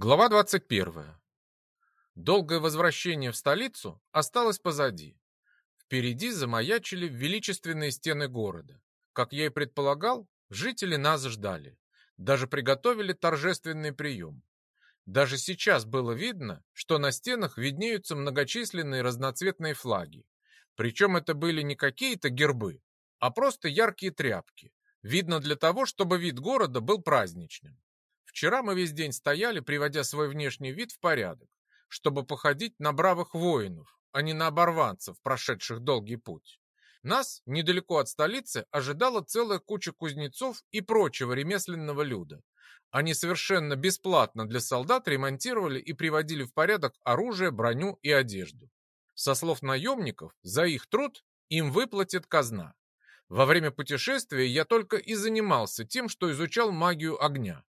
Глава 21. Долгое возвращение в столицу осталось позади. Впереди замаячили величественные стены города. Как я и предполагал, жители нас ждали. Даже приготовили торжественный прием. Даже сейчас было видно, что на стенах виднеются многочисленные разноцветные флаги. Причем это были не какие-то гербы, а просто яркие тряпки. Видно для того, чтобы вид города был праздничным. Вчера мы весь день стояли, приводя свой внешний вид в порядок, чтобы походить на бравых воинов, а не на оборванцев, прошедших долгий путь. Нас, недалеко от столицы, ожидала целая куча кузнецов и прочего ремесленного люда. Они совершенно бесплатно для солдат ремонтировали и приводили в порядок оружие, броню и одежду. Со слов наемников, за их труд им выплатит казна. Во время путешествия я только и занимался тем, что изучал магию огня.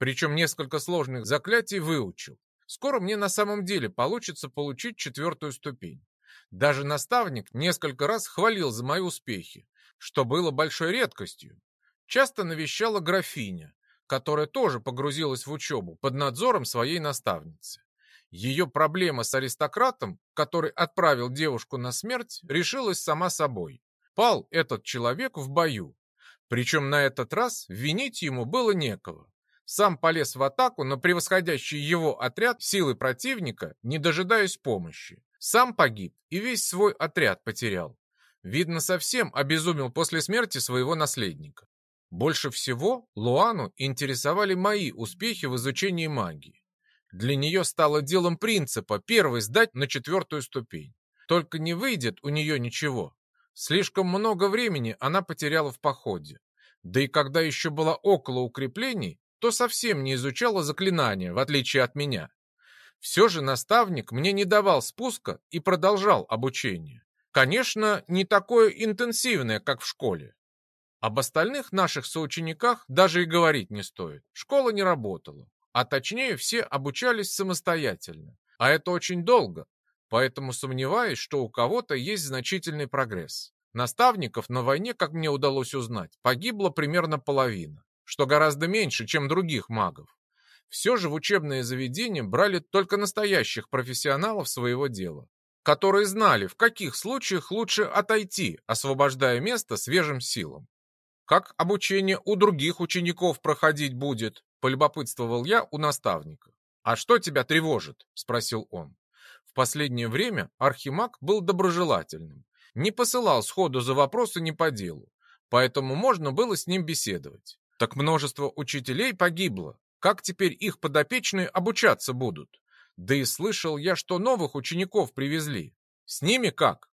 Причем несколько сложных заклятий выучил. Скоро мне на самом деле получится получить четвертую ступень. Даже наставник несколько раз хвалил за мои успехи, что было большой редкостью. Часто навещала графиня, которая тоже погрузилась в учебу под надзором своей наставницы. Ее проблема с аристократом, который отправил девушку на смерть, решилась сама собой. Пал этот человек в бою. Причем на этот раз винить ему было некого. Сам полез в атаку на превосходящий его отряд силы противника, не дожидаясь помощи. Сам погиб и весь свой отряд потерял. Видно, совсем обезумел после смерти своего наследника. Больше всего Луану интересовали мои успехи в изучении магии. Для нее стало делом принципа первый сдать на четвертую ступень. Только не выйдет у нее ничего. Слишком много времени она потеряла в походе. Да и когда еще была около укреплений, то совсем не изучала заклинания, в отличие от меня. Все же наставник мне не давал спуска и продолжал обучение. Конечно, не такое интенсивное, как в школе. Об остальных наших соучениках даже и говорить не стоит. Школа не работала, а точнее все обучались самостоятельно. А это очень долго, поэтому сомневаюсь, что у кого-то есть значительный прогресс. Наставников на войне, как мне удалось узнать, погибло примерно половина что гораздо меньше, чем других магов. Все же в учебные заведения брали только настоящих профессионалов своего дела, которые знали, в каких случаях лучше отойти, освобождая место свежим силам. «Как обучение у других учеников проходить будет?» – полюбопытствовал я у наставника. «А что тебя тревожит?» – спросил он. В последнее время Архимаг был доброжелательным, не посылал сходу за вопросы не по делу, поэтому можно было с ним беседовать. Так множество учителей погибло. Как теперь их подопечные обучаться будут? Да и слышал я, что новых учеников привезли. С ними как?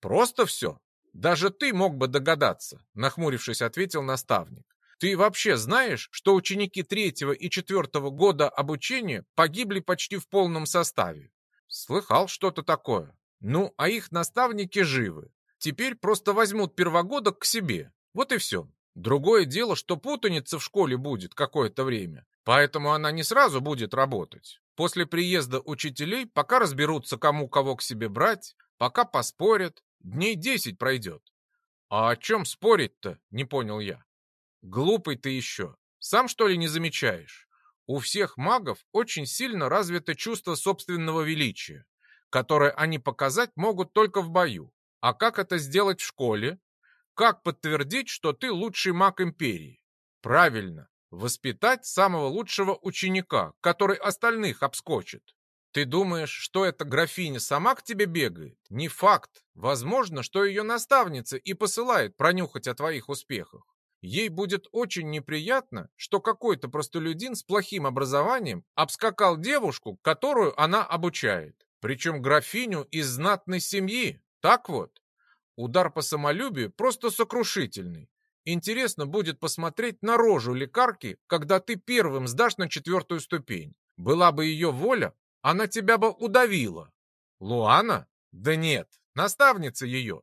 Просто все. Даже ты мог бы догадаться, нахмурившись, ответил наставник. Ты вообще знаешь, что ученики третьего и четвертого года обучения погибли почти в полном составе? Слыхал что-то такое. Ну, а их наставники живы. Теперь просто возьмут первогодок к себе. Вот и все. Другое дело, что путаница в школе будет какое-то время, поэтому она не сразу будет работать. После приезда учителей пока разберутся, кому кого к себе брать, пока поспорят, дней десять пройдет. А о чем спорить-то, не понял я. Глупый ты еще, сам что ли не замечаешь? У всех магов очень сильно развито чувство собственного величия, которое они показать могут только в бою. А как это сделать в школе? Как подтвердить, что ты лучший маг империи? Правильно, воспитать самого лучшего ученика, который остальных обскочит. Ты думаешь, что эта графиня сама к тебе бегает? Не факт. Возможно, что ее наставница и посылает пронюхать о твоих успехах. Ей будет очень неприятно, что какой-то простолюдин с плохим образованием обскакал девушку, которую она обучает. Причем графиню из знатной семьи. Так вот. Удар по самолюбию просто сокрушительный. Интересно будет посмотреть на рожу лекарки, когда ты первым сдашь на четвертую ступень. Была бы ее воля, она тебя бы удавила. Луана? Да нет, наставница ее.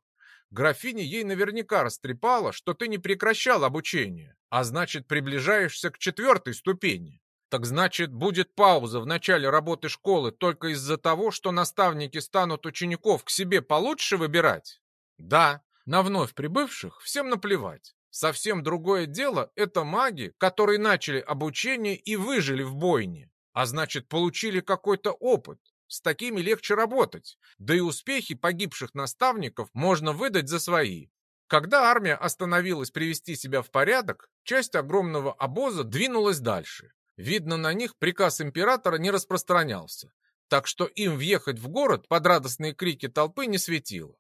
Графиня ей наверняка растрепала, что ты не прекращал обучение, а значит, приближаешься к четвертой ступени. Так значит, будет пауза в начале работы школы только из-за того, что наставники станут учеников к себе получше выбирать? Да, на вновь прибывших всем наплевать. Совсем другое дело – это маги, которые начали обучение и выжили в бойне. А значит, получили какой-то опыт. С такими легче работать. Да и успехи погибших наставников можно выдать за свои. Когда армия остановилась привести себя в порядок, часть огромного обоза двинулась дальше. Видно, на них приказ императора не распространялся, так что им въехать в город под радостные крики толпы не светило.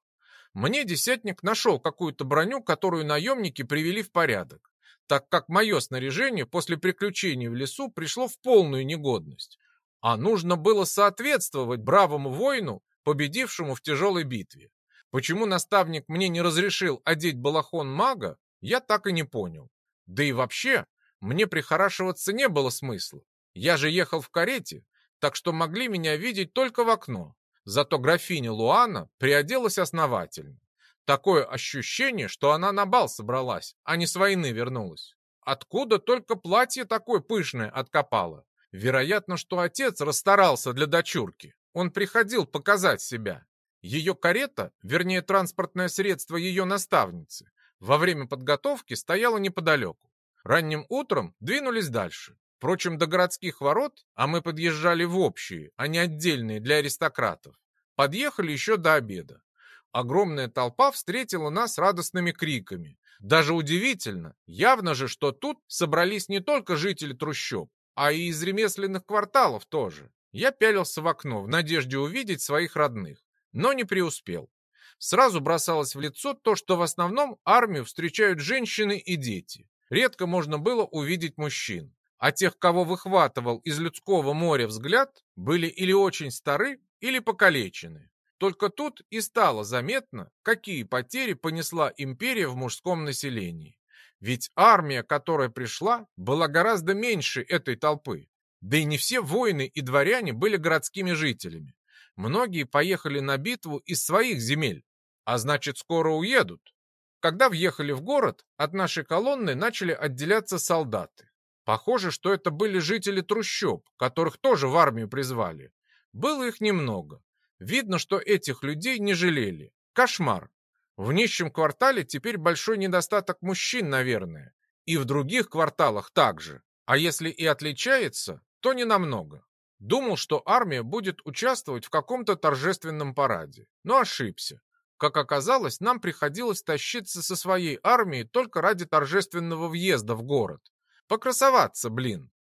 Мне десятник нашел какую-то броню, которую наемники привели в порядок, так как мое снаряжение после приключений в лесу пришло в полную негодность, а нужно было соответствовать бравому воину, победившему в тяжелой битве. Почему наставник мне не разрешил одеть балахон мага, я так и не понял. Да и вообще, мне прихорашиваться не было смысла. Я же ехал в карете, так что могли меня видеть только в окно. Зато графиня Луана приоделась основательно. Такое ощущение, что она на бал собралась, а не с войны вернулась. Откуда только платье такое пышное откопало? Вероятно, что отец расстарался для дочурки. Он приходил показать себя. Ее карета, вернее транспортное средство ее наставницы, во время подготовки стояла неподалеку. Ранним утром двинулись дальше. Впрочем, до городских ворот, а мы подъезжали в общие, а не отдельные для аристократов, подъехали еще до обеда. Огромная толпа встретила нас радостными криками. Даже удивительно, явно же, что тут собрались не только жители трущоб, а и из ремесленных кварталов тоже. Я пялился в окно в надежде увидеть своих родных, но не преуспел. Сразу бросалось в лицо то, что в основном армию встречают женщины и дети. Редко можно было увидеть мужчин, а тех, кого выхватывал из людского моря взгляд, были или очень стары, или покалечены. Только тут и стало заметно, какие потери понесла империя в мужском населении. Ведь армия, которая пришла, была гораздо меньше этой толпы. Да и не все воины и дворяне были городскими жителями. Многие поехали на битву из своих земель, а значит скоро уедут. Когда въехали в город, от нашей колонны начали отделяться солдаты. Похоже, что это были жители трущоб, которых тоже в армию призвали. Было их немного. Видно, что этих людей не жалели. Кошмар. В нищем квартале теперь большой недостаток мужчин, наверное. И в других кварталах также. А если и отличается, то не намного. Думал, что армия будет участвовать в каком-то торжественном параде, но ошибся. Как оказалось, нам приходилось тащиться со своей армией только ради торжественного въезда в город. Покрасоваться, блин.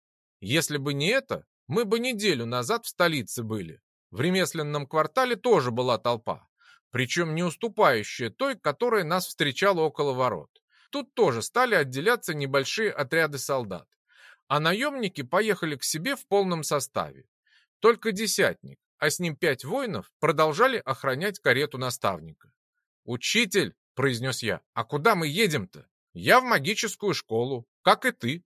Если бы не это, мы бы неделю назад в столице были. В ремесленном квартале тоже была толпа, причем не уступающая той, которая нас встречала около ворот. Тут тоже стали отделяться небольшие отряды солдат. А наемники поехали к себе в полном составе. Только десятник, а с ним пять воинов продолжали охранять карету наставника. «Учитель!» — произнес я. «А куда мы едем-то? Я в магическую школу, как и ты».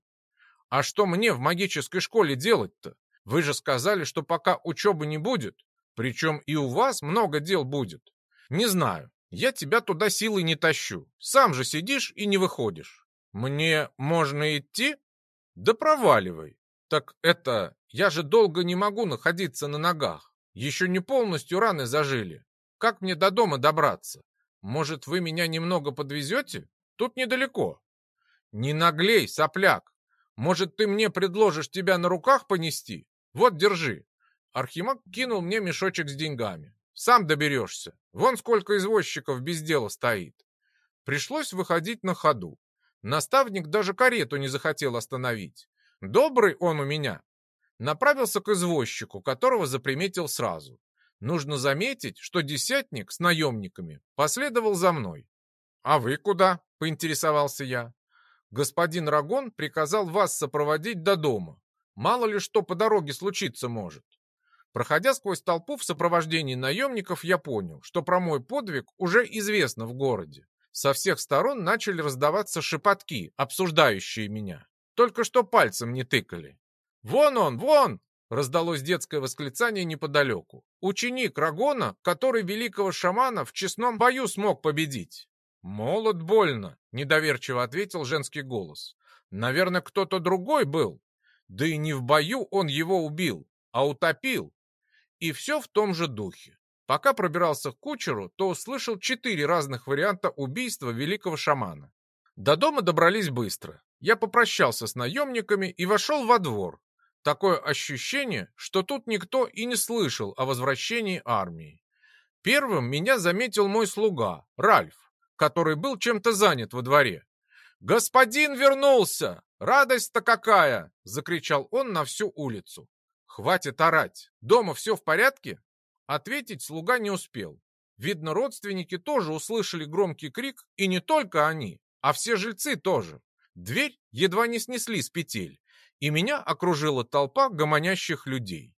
«А что мне в магической школе делать-то? Вы же сказали, что пока учебы не будет, причем и у вас много дел будет. Не знаю, я тебя туда силой не тащу. Сам же сидишь и не выходишь. Мне можно идти? Да проваливай. Так это, я же долго не могу находиться на ногах. Еще не полностью раны зажили. Как мне до дома добраться? Может, вы меня немного подвезете? Тут недалеко. Не наглей, сопляк. Может, ты мне предложишь тебя на руках понести? Вот, держи. Архимаг кинул мне мешочек с деньгами. Сам доберешься. Вон сколько извозчиков без дела стоит. Пришлось выходить на ходу. Наставник даже карету не захотел остановить. Добрый он у меня, направился к извозчику, которого заприметил сразу. Нужно заметить, что десятник с наемниками последовал за мной. «А вы куда?» — поинтересовался я. «Господин Рагон приказал вас сопроводить до дома. Мало ли что по дороге случиться может». Проходя сквозь толпу в сопровождении наемников, я понял, что про мой подвиг уже известно в городе. Со всех сторон начали раздаваться шепотки, обсуждающие меня. Только что пальцем не тыкали. «Вон он, вон!» — раздалось детское восклицание неподалеку. «Ученик Рагона, который великого шамана в честном бою смог победить». «Молод больно», — недоверчиво ответил женский голос. «Наверное, кто-то другой был. Да и не в бою он его убил, а утопил». И все в том же духе. Пока пробирался к кучеру, то услышал четыре разных варианта убийства великого шамана. До дома добрались быстро. Я попрощался с наемниками и вошел во двор, Такое ощущение, что тут никто и не слышал о возвращении армии. Первым меня заметил мой слуга, Ральф, который был чем-то занят во дворе. «Господин вернулся! Радость-то какая!» — закричал он на всю улицу. «Хватит орать! Дома все в порядке?» Ответить слуга не успел. Видно, родственники тоже услышали громкий крик, и не только они, а все жильцы тоже. Дверь едва не снесли с петель, и меня окружила толпа гомонящих людей.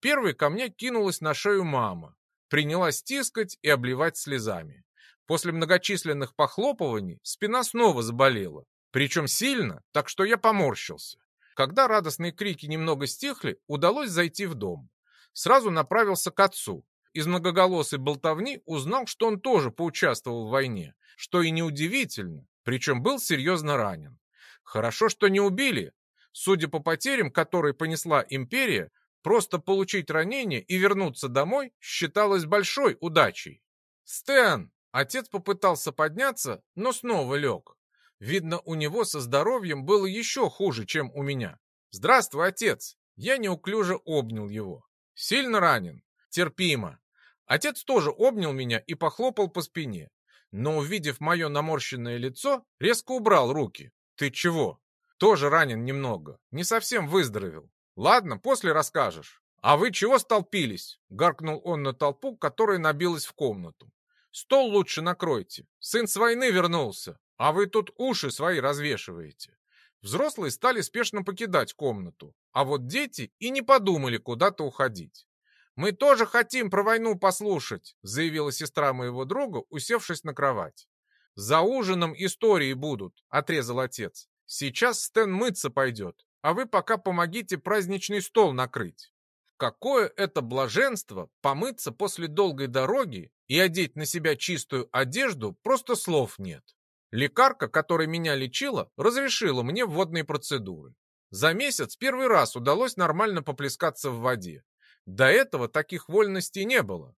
Первой ко мне кинулась на шею мама, принялась тискать и обливать слезами. После многочисленных похлопываний спина снова заболела, причем сильно, так что я поморщился. Когда радостные крики немного стихли, удалось зайти в дом. Сразу направился к отцу. Из многоголосой болтовни узнал, что он тоже поучаствовал в войне, что и неудивительно, причем был серьезно ранен. Хорошо, что не убили. Судя по потерям, которые понесла империя, просто получить ранение и вернуться домой считалось большой удачей. «Стэн!» Отец попытался подняться, но снова лег. Видно, у него со здоровьем было еще хуже, чем у меня. «Здравствуй, отец!» Я неуклюже обнял его. «Сильно ранен?» «Терпимо». Отец тоже обнял меня и похлопал по спине, но, увидев мое наморщенное лицо, резко убрал руки. «Ты чего?» «Тоже ранен немного. Не совсем выздоровел. Ладно, после расскажешь». «А вы чего столпились?» — гаркнул он на толпу, которая набилась в комнату. «Стол лучше накройте. Сын с войны вернулся, а вы тут уши свои развешиваете». Взрослые стали спешно покидать комнату, а вот дети и не подумали куда-то уходить. «Мы тоже хотим про войну послушать», заявила сестра моего друга, усевшись на кровать. «За ужином истории будут», — отрезал отец. «Сейчас Стэн мыться пойдет, а вы пока помогите праздничный стол накрыть». Какое это блаженство помыться после долгой дороги и одеть на себя чистую одежду, просто слов нет. Лекарка, которая меня лечила, разрешила мне водные процедуры. За месяц первый раз удалось нормально поплескаться в воде. До этого таких вольностей не было.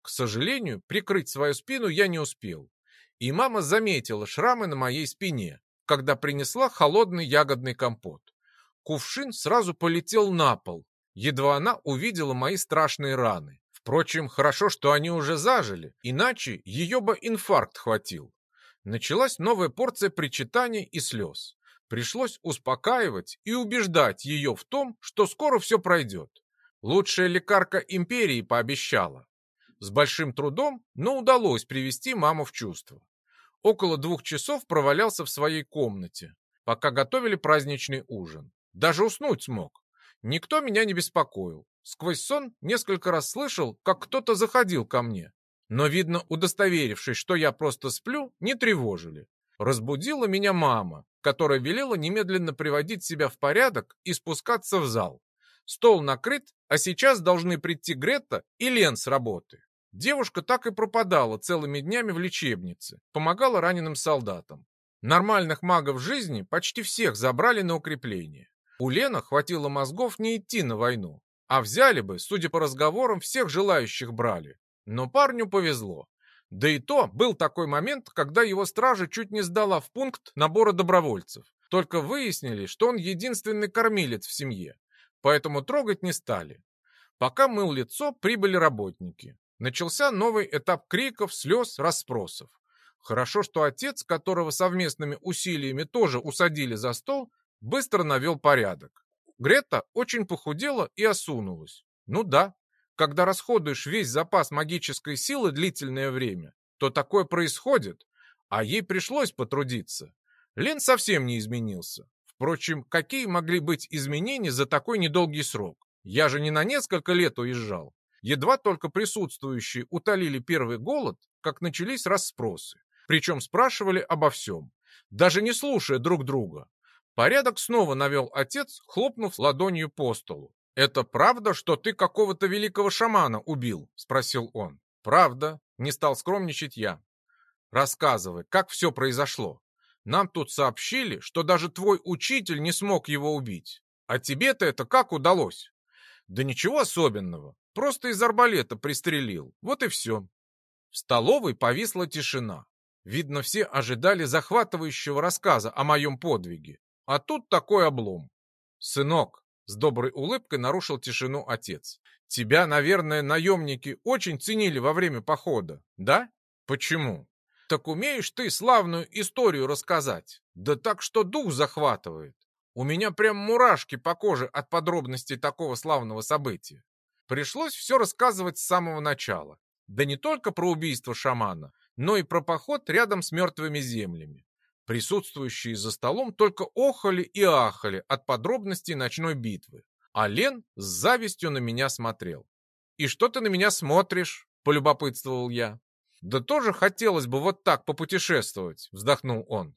К сожалению, прикрыть свою спину я не успел и мама заметила шрамы на моей спине, когда принесла холодный ягодный компот. Кувшин сразу полетел на пол, едва она увидела мои страшные раны. Впрочем, хорошо, что они уже зажили, иначе ее бы инфаркт хватил. Началась новая порция причитаний и слез. Пришлось успокаивать и убеждать ее в том, что скоро все пройдет. Лучшая лекарка империи пообещала. С большим трудом, но удалось привести маму в чувство около двух часов провалялся в своей комнате, пока готовили праздничный ужин. Даже уснуть смог. Никто меня не беспокоил. Сквозь сон несколько раз слышал, как кто-то заходил ко мне. Но, видно, удостоверившись, что я просто сплю, не тревожили. Разбудила меня мама, которая велела немедленно приводить себя в порядок и спускаться в зал. Стол накрыт, а сейчас должны прийти Гретта и Лен с работы. Девушка так и пропадала целыми днями в лечебнице, помогала раненым солдатам. Нормальных магов жизни почти всех забрали на укрепление. У Лена хватило мозгов не идти на войну, а взяли бы, судя по разговорам, всех желающих брали. Но парню повезло. Да и то был такой момент, когда его стража чуть не сдала в пункт набора добровольцев. Только выяснили, что он единственный кормилец в семье, поэтому трогать не стали. Пока мыл лицо, прибыли работники. Начался новый этап криков, слез, расспросов. Хорошо, что отец, которого совместными усилиями тоже усадили за стол, быстро навел порядок. Грета очень похудела и осунулась. Ну да, когда расходуешь весь запас магической силы длительное время, то такое происходит, а ей пришлось потрудиться. Лен совсем не изменился. Впрочем, какие могли быть изменения за такой недолгий срок? Я же не на несколько лет уезжал. Едва только присутствующие утолили первый голод, как начались расспросы. Причем спрашивали обо всем, даже не слушая друг друга. Порядок снова навел отец, хлопнув ладонью по столу. «Это правда, что ты какого-то великого шамана убил?» — спросил он. «Правда», — не стал скромничать я. «Рассказывай, как все произошло. Нам тут сообщили, что даже твой учитель не смог его убить. А тебе-то это как удалось?» «Да ничего особенного. Просто из арбалета пристрелил. Вот и все. В столовой повисла тишина. Видно, все ожидали захватывающего рассказа о моем подвиге. А тут такой облом. «Сынок», — С доброй улыбкой нарушил тишину отец. Тебя, наверное, наемники очень ценили во время похода, да? Почему? Так умеешь ты славную историю рассказать. Да так, что дух захватывает. У меня прям мурашки по коже от подробностей такого славного события. Пришлось все рассказывать с самого начала. Да не только про убийство шамана, но и про поход рядом с мертвыми землями. Присутствующие за столом только охали и ахали от подробностей ночной битвы. А Лен с завистью на меня смотрел. «И что ты на меня смотришь?» – полюбопытствовал я. «Да тоже хотелось бы вот так попутешествовать», – вздохнул он.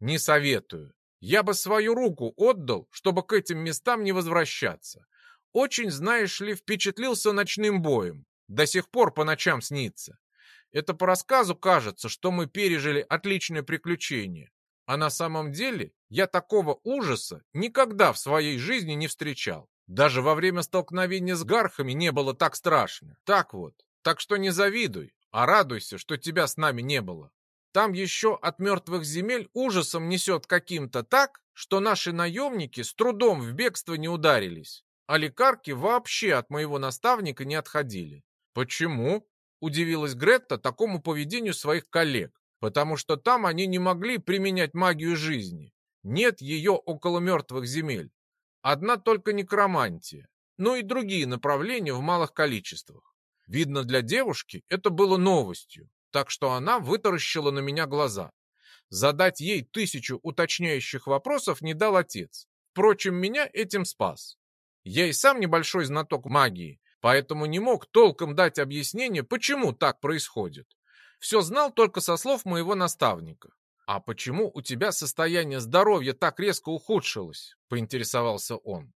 «Не советую. Я бы свою руку отдал, чтобы к этим местам не возвращаться. Очень, знаешь ли, впечатлился ночным боем. До сих пор по ночам снится. Это по рассказу кажется, что мы пережили отличное приключение. А на самом деле я такого ужаса никогда в своей жизни не встречал. Даже во время столкновения с гархами не было так страшно. Так вот. Так что не завидуй, а радуйся, что тебя с нами не было. Там еще от мертвых земель ужасом несет каким-то так, что наши наемники с трудом в бегство не ударились. А лекарки вообще от моего наставника не отходили. Почему? Удивилась Гретта такому поведению своих коллег, потому что там они не могли применять магию жизни. Нет ее около мертвых земель. Одна только некромантия, но и другие направления в малых количествах. Видно, для девушки это было новостью, так что она вытаращила на меня глаза. Задать ей тысячу уточняющих вопросов не дал отец. Впрочем, меня этим спас. Я и сам небольшой знаток магии, поэтому не мог толком дать объяснение, почему так происходит. Все знал только со слов моего наставника. «А почему у тебя состояние здоровья так резко ухудшилось?» — поинтересовался он.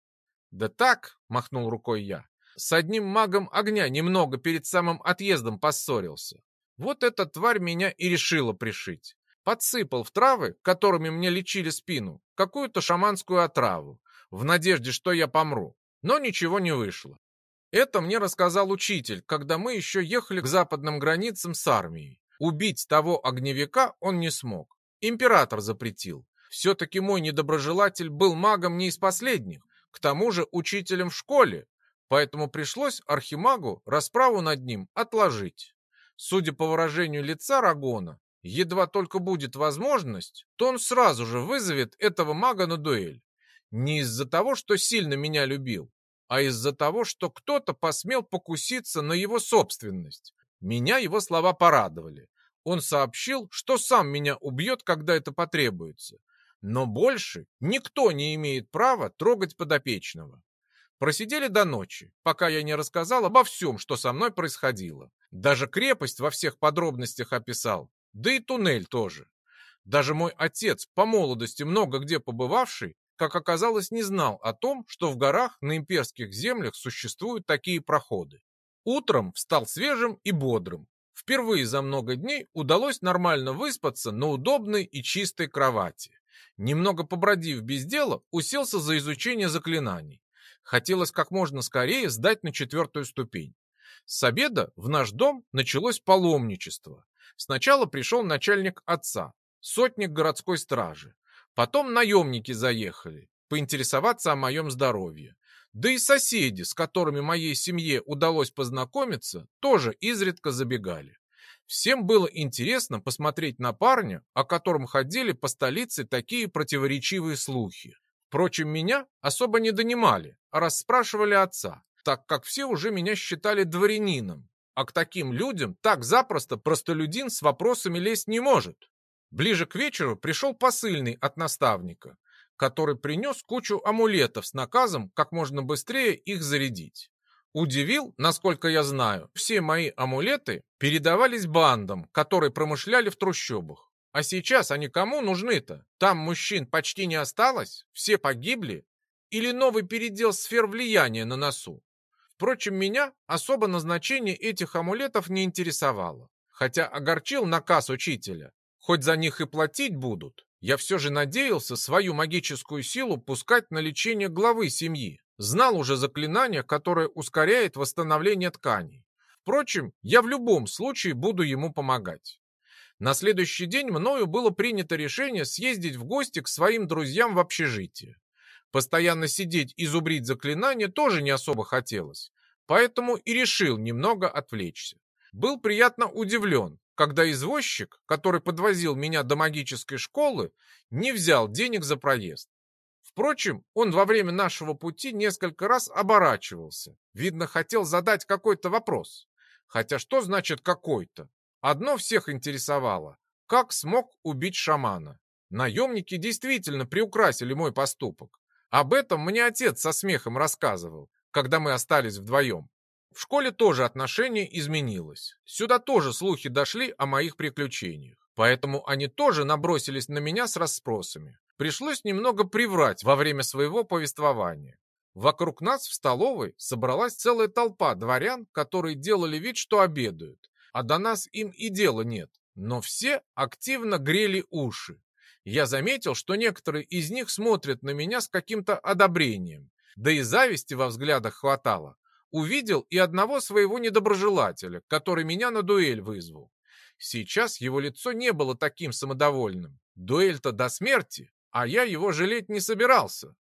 «Да так», — махнул рукой я, — «с одним магом огня немного перед самым отъездом поссорился. Вот эта тварь меня и решила пришить. Подсыпал в травы, которыми мне лечили спину, какую-то шаманскую отраву, в надежде, что я помру. Но ничего не вышло. Это мне рассказал учитель, когда мы еще ехали к западным границам с армией. Убить того огневика он не смог. Император запретил. Все-таки мой недоброжелатель был магом не из последних, к тому же учителем в школе, поэтому пришлось архимагу расправу над ним отложить. Судя по выражению лица Рагона, едва только будет возможность, то он сразу же вызовет этого мага на дуэль. Не из-за того, что сильно меня любил, а из-за того, что кто-то посмел покуситься на его собственность. Меня его слова порадовали. Он сообщил, что сам меня убьет, когда это потребуется. Но больше никто не имеет права трогать подопечного. Просидели до ночи, пока я не рассказал обо всем, что со мной происходило. Даже крепость во всех подробностях описал, да и туннель тоже. Даже мой отец, по молодости много где побывавший, как оказалось, не знал о том, что в горах на имперских землях существуют такие проходы. Утром встал свежим и бодрым. Впервые за много дней удалось нормально выспаться на удобной и чистой кровати. Немного побродив без дела, уселся за изучение заклинаний. Хотелось как можно скорее сдать на четвертую ступень. С обеда в наш дом началось паломничество. Сначала пришел начальник отца, сотник городской стражи. Потом наемники заехали, поинтересоваться о моем здоровье. Да и соседи, с которыми моей семье удалось познакомиться, тоже изредка забегали. Всем было интересно посмотреть на парня, о котором ходили по столице такие противоречивые слухи. Впрочем, меня особо не донимали, а расспрашивали отца, так как все уже меня считали дворянином, а к таким людям так запросто простолюдин с вопросами лезть не может. Ближе к вечеру пришел посыльный от наставника, который принес кучу амулетов с наказом как можно быстрее их зарядить. Удивил, насколько я знаю, все мои амулеты передавались бандам, которые промышляли в трущобах. А сейчас они кому нужны-то? Там мужчин почти не осталось? Все погибли? Или новый передел сфер влияния на носу? Впрочем, меня особо назначение этих амулетов не интересовало. Хотя огорчил наказ учителя. Хоть за них и платить будут, я все же надеялся свою магическую силу пускать на лечение главы семьи. Знал уже заклинание, которое ускоряет восстановление тканей. Впрочем, я в любом случае буду ему помогать. На следующий день мною было принято решение съездить в гости к своим друзьям в общежитие. Постоянно сидеть и зубрить заклинания тоже не особо хотелось, поэтому и решил немного отвлечься. Был приятно удивлен, когда извозчик, который подвозил меня до магической школы, не взял денег за проезд. Впрочем, он во время нашего пути несколько раз оборачивался. Видно, хотел задать какой-то вопрос. Хотя что значит «какой-то»? Одно всех интересовало. Как смог убить шамана? Наемники действительно приукрасили мой поступок. Об этом мне отец со смехом рассказывал, когда мы остались вдвоем. В школе тоже отношение изменилось. Сюда тоже слухи дошли о моих приключениях. Поэтому они тоже набросились на меня с расспросами. Пришлось немного приврать во время своего повествования. Вокруг нас в столовой собралась целая толпа дворян, которые делали вид, что обедают, а до нас им и дела нет. Но все активно грели уши. Я заметил, что некоторые из них смотрят на меня с каким-то одобрением, да и зависти во взглядах хватало. Увидел и одного своего недоброжелателя, который меня на дуэль вызвал. Сейчас его лицо не было таким самодовольным. Дуэль-то до смерти, а я его жалеть не собирался.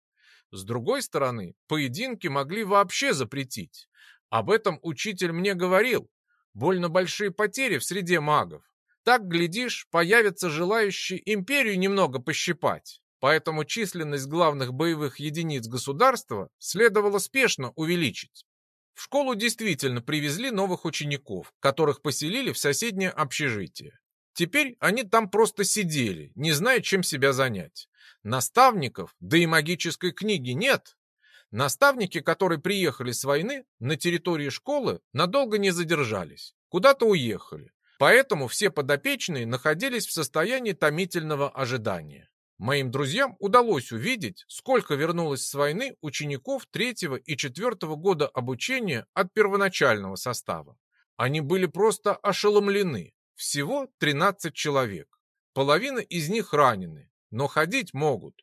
С другой стороны, поединки могли вообще запретить. Об этом учитель мне говорил. Больно большие потери в среде магов. Так, глядишь, появятся желающие империю немного пощипать. Поэтому численность главных боевых единиц государства следовало спешно увеличить. В школу действительно привезли новых учеников, которых поселили в соседнее общежитие. Теперь они там просто сидели, не зная, чем себя занять. Наставников, да и магической книги нет. Наставники, которые приехали с войны, на территории школы надолго не задержались, куда-то уехали. Поэтому все подопечные находились в состоянии томительного ожидания. Моим друзьям удалось увидеть, сколько вернулось с войны учеников третьего и четвертого года обучения от первоначального состава. Они были просто ошеломлены. Всего 13 человек. Половина из них ранены, но ходить могут.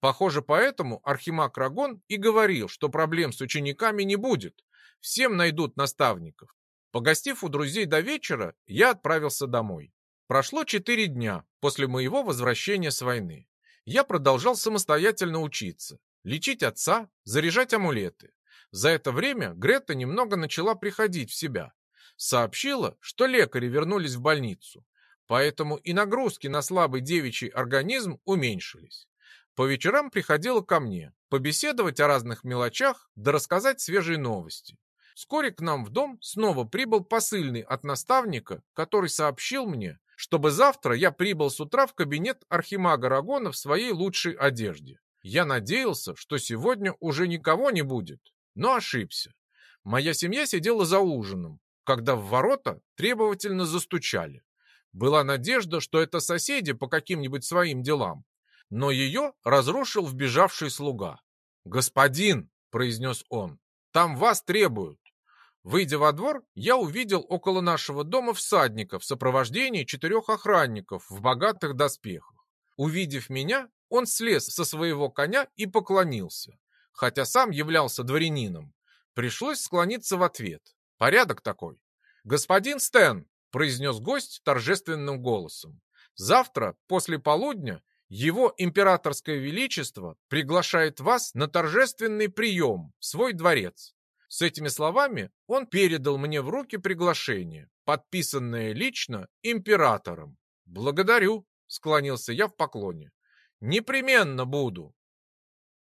Похоже, поэтому Архимаг Рагон и говорил, что проблем с учениками не будет. Всем найдут наставников. Погостив у друзей до вечера, я отправился домой. Прошло четыре дня после моего возвращения с войны. Я продолжал самостоятельно учиться, лечить отца, заряжать амулеты. За это время Грета немного начала приходить в себя. Сообщила, что лекари вернулись в больницу поэтому и нагрузки на слабый девичий организм уменьшились. По вечерам приходила ко мне, побеседовать о разных мелочах, да рассказать свежие новости. Вскоре к нам в дом снова прибыл посыльный от наставника, который сообщил мне, чтобы завтра я прибыл с утра в кабинет архимага Рагона в своей лучшей одежде. Я надеялся, что сегодня уже никого не будет, но ошибся. Моя семья сидела за ужином, когда в ворота требовательно застучали. Была надежда, что это соседи по каким-нибудь своим делам, но ее разрушил вбежавший слуга. «Господин!» — произнес он. «Там вас требуют!» Выйдя во двор, я увидел около нашего дома всадника в сопровождении четырех охранников в богатых доспехах. Увидев меня, он слез со своего коня и поклонился, хотя сам являлся дворянином. Пришлось склониться в ответ. Порядок такой. «Господин Стэн!» произнес гость торжественным голосом. Завтра, после полудня, его императорское величество приглашает вас на торжественный прием в свой дворец. С этими словами он передал мне в руки приглашение, подписанное лично императором. «Благодарю», — склонился я в поклоне. «Непременно буду»,